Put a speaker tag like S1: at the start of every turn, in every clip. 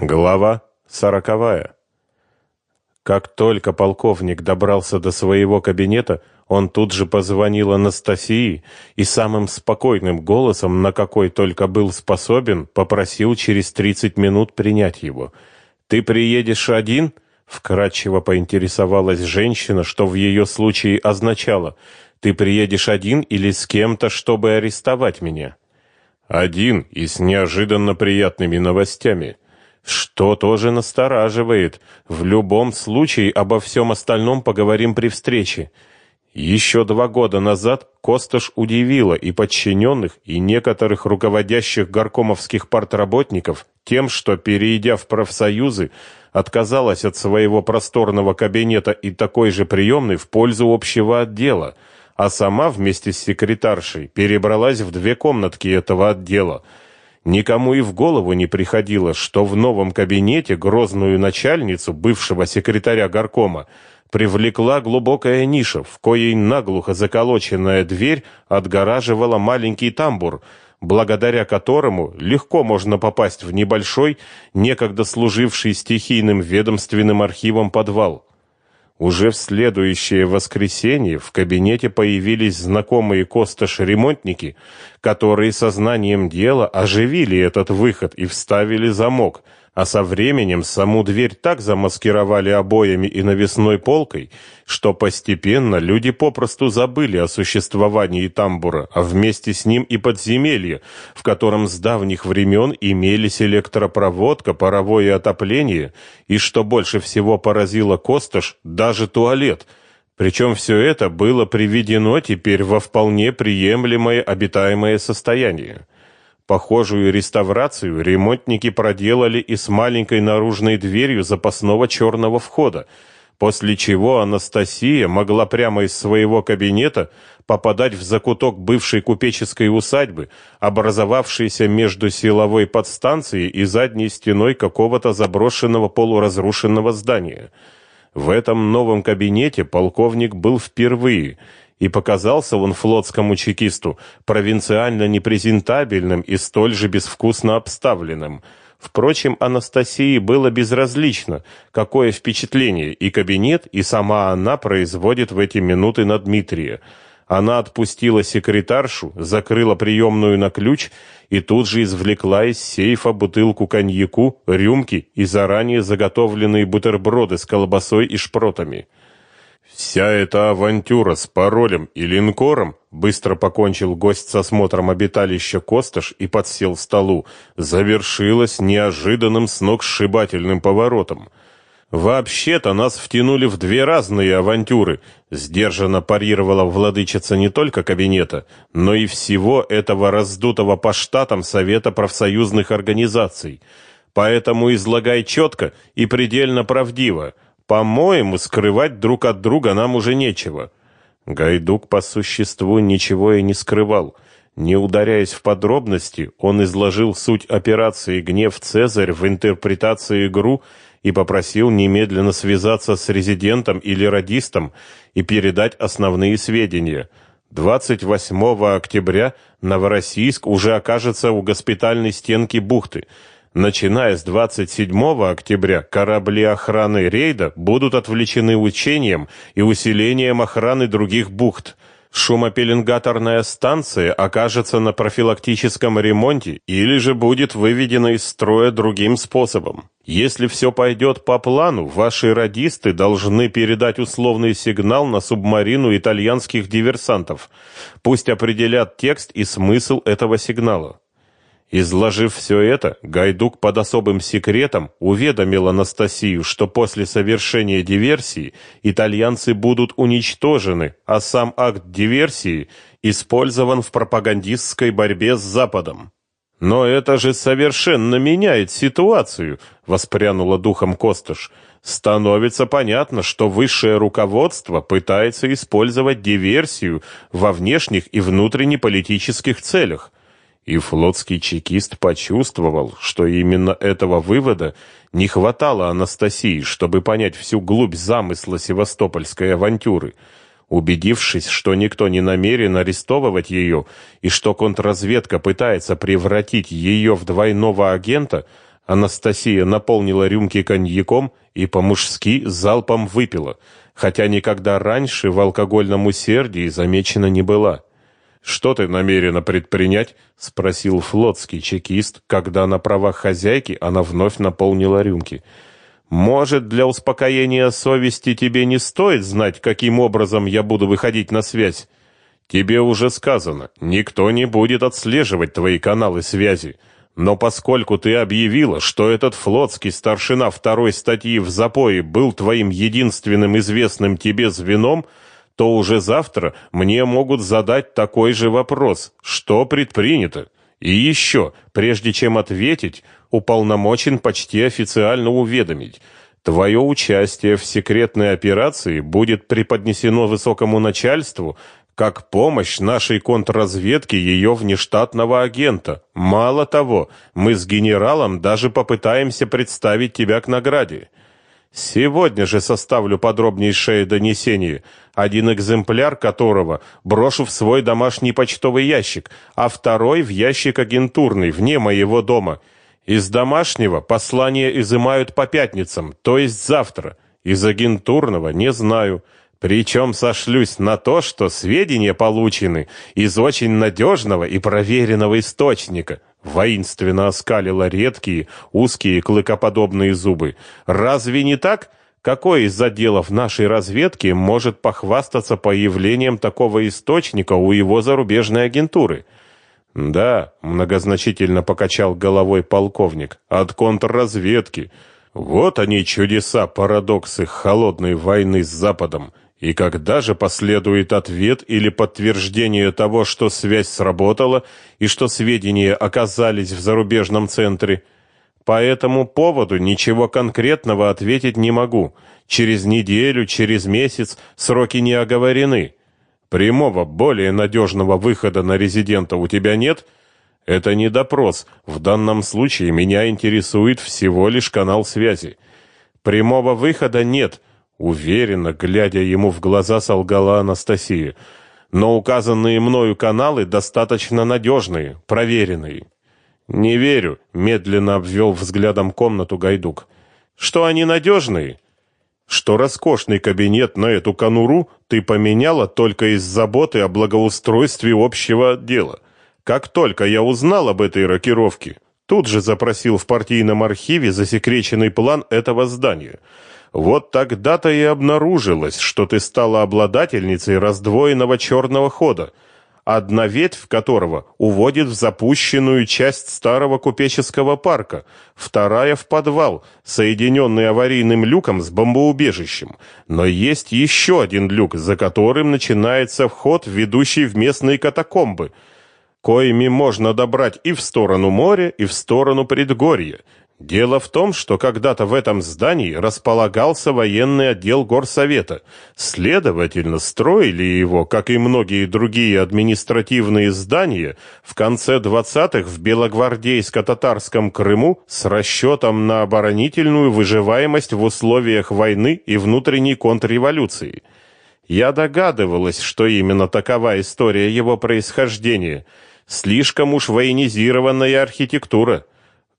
S1: Глава сороковая. Как только полковник добрался до своего кабинета, он тут же позвонил Анастасии и самым спокойным голосом, на какой только был способен, попросил через 30 минут принять его. «Ты приедешь один?» — вкратчиво поинтересовалась женщина, что в ее случае означало «Ты приедешь один или с кем-то, чтобы арестовать меня?» «Один и с неожиданно приятными новостями», что тоже настораживает. В любом случае обо всем остальном поговорим при встрече. Еще два года назад Косташ удивила и подчиненных, и некоторых руководящих горкомовских партработников тем, что, перейдя в профсоюзы, отказалась от своего просторного кабинета и такой же приемной в пользу общего отдела, а сама вместе с секретаршей перебралась в две комнатки этого отдела – Никому и в голову не приходило, что в новом кабинете грозную начальницу бывшего секретаря горкома привлекла глубокая ниша, в коей наглухо заколоченная дверь отгораживала маленький тамбур, благодаря которому легко можно попасть в небольшой, некогда служивший стихийным ведомственным архивом подвал. Уже в следующее воскресенье в кабинете появились знакомые Косташ-ремонтники, которые сознанием дела оживили этот выход и вставили замок, а со временем саму дверь так замаскировали обоями и навесной полкой, что постепенно люди попросту забыли о существовании тамбура, а вместе с ним и подземелье, в котором с давних времен имелись электропроводка, паровое отопление и, что больше всего поразило Косташ, даже туалет – причем все это было приведено теперь во вполне приемлемое обитаемое состояние. Похожую реставрацию ремонтники проделали и с маленькой наружной дверью запасного черного входа, после чего Анастасия могла прямо из своего кабинета попадать в закуток бывшей купеческой усадьбы, образовавшейся между силовой подстанцией и задней стеной какого-то заброшенного полуразрушенного здания. В этом новом кабинете полковник был впервые – и показался он флотскому чекисту провинциально непрезентабельным и столь же безвкусно обставленным. Впрочем, Анастасии было безразлично, какое впечатление и кабинет, и сама она производит в эти минуты на Дмитрия. Она отпустила секретаршу, закрыла приемную на ключ и тут же извлекла из сейфа бутылку коньяку, рюмки и заранее заготовленные бутерброды с колбасой и шпротами. Вся эта авантюра с паролем и линкором быстро покончил гость с осмотром обиталища Косташ и подсел к столу, завершилась неожиданным сногсшибательным поворотом. Вообще-то нас втянули в две разные авантюры, сдержанно парировала владычица не только кабинета, но и всего этого раздутого по штатам Совета профсоюзных организаций. Поэтому излагай четко и предельно правдиво. По-моему, скрывать друг от друга нам уже нечего. Гайдук по существу ничего и не скрывал. Не ударяясь в подробности, он изложил суть операции «Гнев Цезарь» в интерпретации игру и попросил немедленно связаться с резидентом или радистом и передать основные сведения. 28 октября Новороссийск уже окажется у госпитальной стенки бухты – Начиная с 27 октября корабли охраны рейда будут отвлечены учением и усилением охраны других бухт. Шумопеленгаторная станция окажется на профилактическом ремонте или же будет выведена из строя другим способом. Если все пойдет по плану, ваши радисты должны передать условный сигнал на субмарину итальянских диверсантов. Пусть определят текст и смысл этого сигнала. Изложив все это, Гайдук под особым секретом уведомил Анастасию, что после совершения диверсии итальянцы будут уничтожены, а сам акт диверсии использован в пропагандистской борьбе с Западом. Но это же совершенно меняет ситуацию, воспрянула духом Косташ. Становится понятно, что высшее руководство пытается использовать диверсию во внешних и внутреннеполитических целях. И флотский чекист почувствовал, что именно этого вывода не хватало Анастасии, чтобы понять всю глубь замысла севастопольской авантюры. Убедившись, что никто не намерен арестовывать ее и что контрразведка пытается превратить ее в двойного агента, Анастасия наполнила рюмки коньяком и по-мужски залпом выпила, хотя никогда раньше в алкогольном усердии замечена не была. «Что ты намерена предпринять?» — спросил флотский чекист, когда на правах хозяйки она вновь наполнила рюмки. «Может, для успокоения совести тебе не стоит знать, каким образом я буду выходить на связь? Тебе уже сказано, никто не будет отслеживать твои каналы связи. Но поскольку ты объявила, что этот флотский старшина второй статьи в запое был твоим единственным известным тебе звеном, то уже завтра мне могут задать такой же вопрос: что предпринято? И еще, прежде чем ответить, уполномочен почти официально уведомить: твое участие в секретной операции будет преподнесено высокому начальству как помощь нашей контрразведке ее внештатного агента. Мало того, мы с генералом даже попытаемся представить тебя к награде. Сегодня же составлю подробнейшее донесение, один экземпляр которого брошу в свой домашний почтовый ящик, а второй в ящик агентурный, вне моего дома. Из домашнего послания изымают по пятницам, то есть завтра. Из агентурного не знаю. Причем сошлюсь на то, что сведения получены из очень надежного и проверенного источника. Воинственно оскалила редкие, узкие клыкоподобные зубы. Разве не так? Какой из отделов нашей разведки может похвастаться появлением такого источника у его зарубежной агентуры? Да, многозначительно покачал головой полковник. От контрразведки. Вот они чудеса, парадоксы холодной войны с Западом. И когда же последует ответ или подтверждение того, что связь сработала и что сведения оказались в зарубежном центре? По этому поводу ничего конкретного ответить не могу. Через неделю, через месяц сроки не оговорены. Прямого, более надежного выхода на резидента у тебя нет? Это не допрос. В данном случае меня интересует всего лишь канал связи. Прямого выхода нет Уверенно, глядя ему в глаза, солгала Анастасия. Но указанные мною каналы достаточно надежные, проверенные. Не верю, медленно обвел взглядом комнату Гайдук. Что они надежные? Что роскошный кабинет на эту конуру ты поменяла только из заботы о благоустройстве общего отдела. Как только я узнал об этой рокировке, тут же запросил в партийном архиве засекреченный план этого здания — вот тогда-то и обнаружилось, что ты стала обладательницей раздвоенного черного хода, одна ветвь которого уводит в запущенную часть старого купеческого парка, вторая в подвал, соединенный аварийным люком с бомбоубежищем. Но есть еще один люк, за которым начинается вход, ведущий в местные катакомбы, коими можно добрать и в сторону моря, и в сторону предгорья. Дело в том, что когда-то в этом здании располагался военный отдел горсовета. Следовательно, строили его, как и многие другие административные здания, в конце 20-х в Белогвардейско-татарском Крыму с расчетом на оборонительную выживаемость в условиях войны и внутренней контрреволюции. Я догадывалась, что именно такова история его происхождения. Слишком уж военизированная архитектура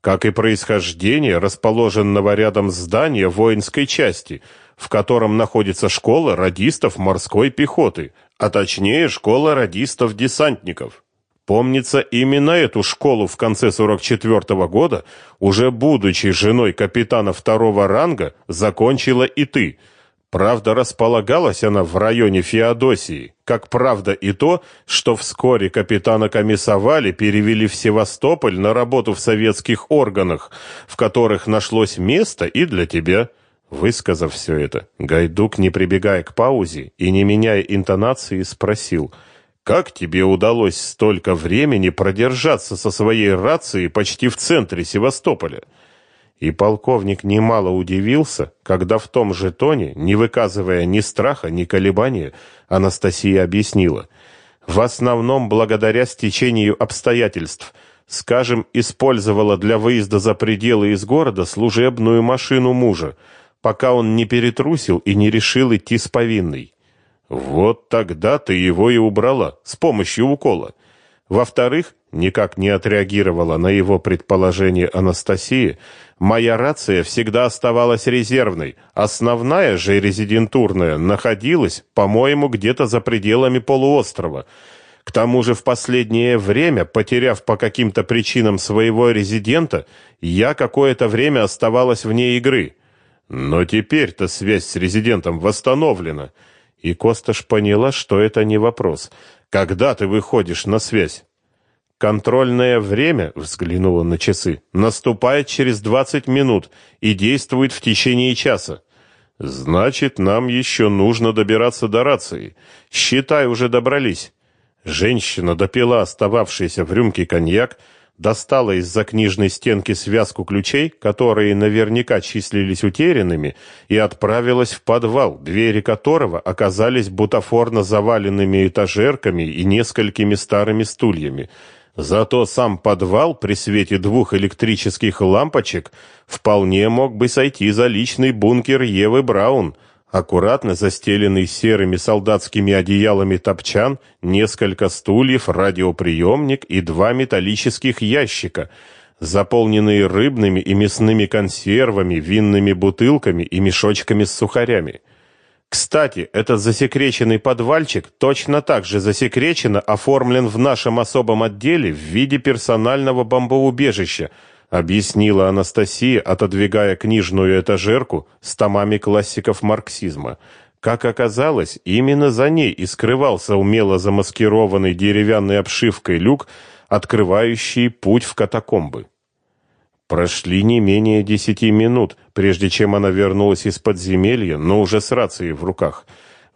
S1: как и происхождение расположенного рядом здания воинской части, в котором находится школа радистов морской пехоты, а точнее школа радистов-десантников. Помнится, именно эту школу в конце 44 -го года, уже будучи женой капитана второго ранга, закончила и ты – Правда, располагалась она в районе Феодосии, как правда и то, что вскоре капитана комиссовали, перевели в Севастополь на работу в советских органах, в которых нашлось место и для тебя. Высказав все это, Гайдук, не прибегая к паузе и не меняя интонации, спросил, «Как тебе удалось столько времени продержаться со своей рацией почти в центре Севастополя?» И полковник немало удивился, когда в том же тоне, не выказывая ни страха, ни колебания, Анастасия объяснила: "В основном благодаря стечению обстоятельств, скажем, использовала для выезда за пределы из города служебную машину мужа, пока он не перетрусил и не решил идти с повинной. Вот тогда ты его и убрала с помощью укола. Во-вторых, никак не отреагировала на его предположение Анастасия, моя рация всегда оставалась резервной, основная же резидентурная находилась, по-моему, где-то за пределами полуострова. К тому же в последнее время, потеряв по каким-то причинам своего резидента, я какое-то время оставалась вне игры. Но теперь-то связь с резидентом восстановлена. И Косташ поняла, что это не вопрос. Когда ты выходишь на связь? Контрольное время, взглянула на часы, наступает через 20 минут и действует в течение часа. Значит, нам еще нужно добираться до рации. Считай, уже добрались. Женщина допила остававшийся в рюмке коньяк, достала из-за книжной стенки связку ключей, которые наверняка числились утерянными, и отправилась в подвал, двери которого оказались бутафорно заваленными этажерками и несколькими старыми стульями. Зато сам подвал при свете двух электрических лампочек вполне мог бы сойти за личный бункер Евы Браун — аккуратно застеленный серыми солдатскими одеялами топчан, несколько стульев, радиоприемник и два металлических ящика, заполненные рыбными и мясными консервами, винными бутылками и мешочками с сухарями. Кстати, этот засекреченный подвальчик точно так же засекреченно оформлен в нашем особом отделе в виде персонального бомбоубежища – объяснила Анастасия, отодвигая книжную этажерку с томами классиков марксизма. Как оказалось, именно за ней и скрывался умело замаскированный деревянной обшивкой люк, открывающий путь в катакомбы. Прошли не менее десяти минут, прежде чем она вернулась из подземелья, но уже с рацией в руках.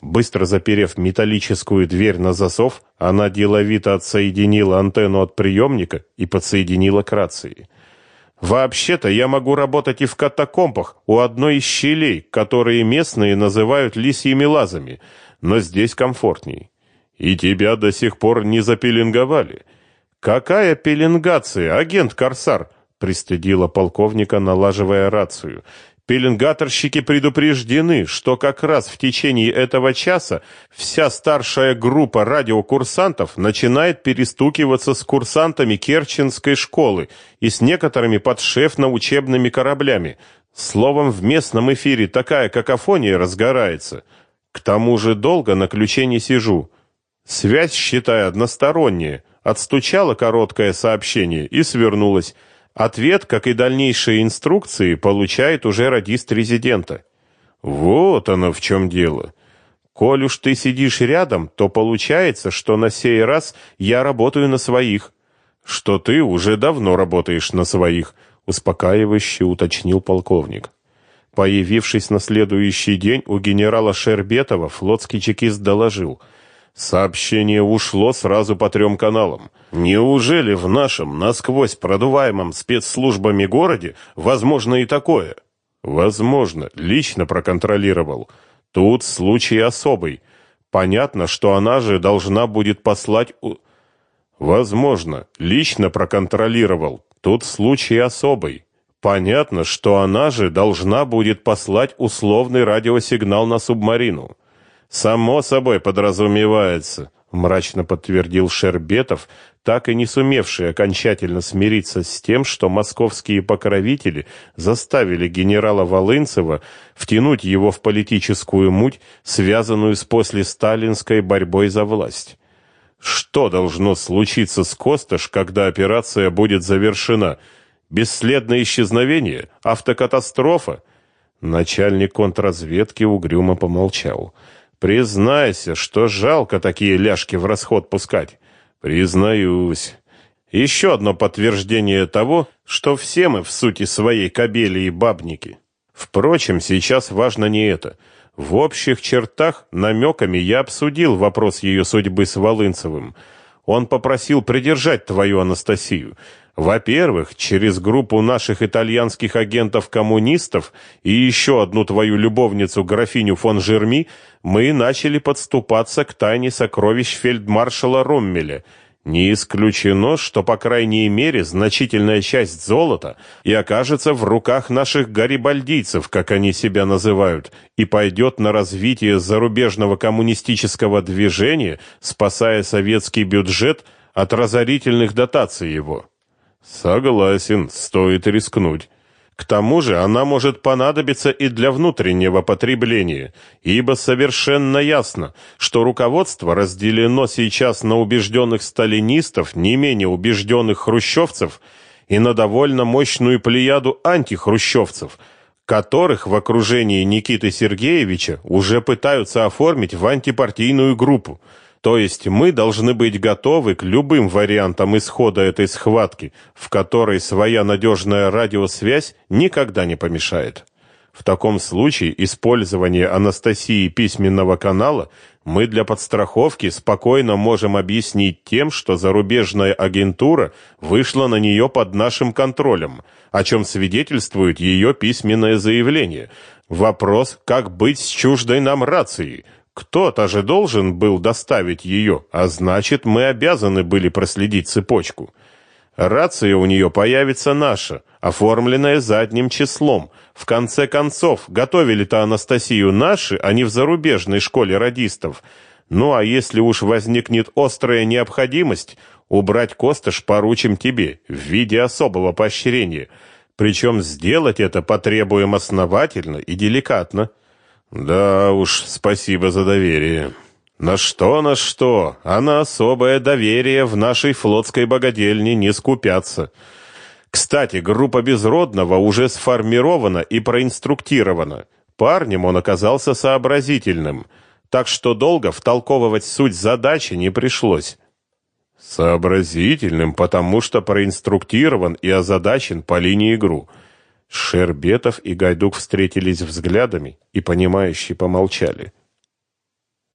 S1: Быстро заперев металлическую дверь на засов, она деловито отсоединила антенну от приемника и подсоединила к рации. Вообще-то я могу работать и в катакомбах у одной из щелей, которые местные называют лисьими лазами, но здесь комфортней. И тебя до сих пор не запеленговали. Какая пеленгация, агент Корсар? пристыдила полковника, налаживая рацию. Пеленгаторщики предупреждены, что как раз в течение этого часа вся старшая группа радиокурсантов начинает перестукиваться с курсантами Керченской школы и с некоторыми подшефно-учебными кораблями. Словом, в местном эфире такая какофония разгорается. К тому же долго на ключе не сижу. Связь, считай, односторонняя. Отстучала короткое сообщение и свернулась. Ответ, как и дальнейшие инструкции, получает уже радист резидента. Вот оно в чем дело. Коль уж ты сидишь рядом, то получается, что на сей раз я работаю на своих. Что ты уже давно работаешь на своих, успокаивающе уточнил полковник. Появившись на следующий день у генерала Шербетова, флотский чекист доложил – Сообщение ушло сразу по трем каналам. Неужели в нашем насквозь продуваемом спецслужбами городе возможно и такое? Возможно, лично проконтролировал. Тут случай особый. Понятно, что она же должна будет послать у... Возможно, лично проконтролировал. Тут случай особый. Понятно, что она же должна будет послать условный радиосигнал на субмарину. Само собой подразумевается, мрачно подтвердил Шербетов, так и не сумевший окончательно смириться с тем, что московские покровители заставили генерала Волынцева втянуть его в политическую муть, связанную с послесталинской борьбой за власть. Что должно случиться с Косташ, когда операция будет завершена? Бесследное исчезновение? Автокатастрофа? Начальник контрразведки угрюмо помолчал. Признайся, что жалко такие ляжки в расход пускать. Признаюсь. Еще одно подтверждение того, что все мы в сути своей кобели и бабники. Впрочем, сейчас важно не это. В общих чертах намеками я обсудил вопрос ее судьбы с Волынцевым. Он попросил придержать твою Анастасию. Во-первых, через группу наших итальянских агентов-коммунистов и еще одну твою любовницу, графиню фон Жерми, мы начали подступаться к тайне сокровищ фельдмаршала Роммеля. Не исключено, что, по крайней мере, значительная часть золота и окажется в руках наших гарибальдийцев, как они себя называют, и пойдет на развитие зарубежного коммунистического движения, спасая советский бюджет – от разорительных дотаций его. Согласен, стоит рискнуть. К тому же она может понадобиться и для внутреннего потребления, ибо совершенно ясно, что руководство разделено сейчас на убежденных сталинистов, не менее убежденных хрущевцев и на довольно мощную плеяду антихрущевцев, которых в окружении Никиты Сергеевича уже пытаются оформить в антипартийную группу – то есть мы должны быть готовы к любым вариантам исхода этой схватки, в которой своя надежная радиосвязь никогда не помешает. В таком случае использование Анастасии письменного канала мы для подстраховки спокойно можем объяснить тем, что зарубежная агентура вышла на нее под нашим контролем, о чем свидетельствует ее письменное заявление. Вопрос, как быть с чуждой нам рацией, кто-то же должен был доставить ее, а значит, мы обязаны были проследить цепочку. Рация у нее появится наша, оформленная задним числом. В конце концов, готовили-то Анастасию наши, а не в зарубежной школе радистов. Ну а если уж возникнет острая необходимость, убрать Костыш поручим тебе в виде особого поощрения. Причем сделать это потребуем основательно и деликатно. Да уж, спасибо за доверие. На что, на что, а на особое доверие в нашей флотской богадельне не скупятся. Кстати, группа Безродного уже сформирована и проинструктирована. Парнем он оказался сообразительным, так что долго втолковывать суть задачи не пришлось. Сообразительным, потому что проинструктирован и озадачен по линии игру – Шербетов и Гайдук встретились взглядами и, понимающе помолчали.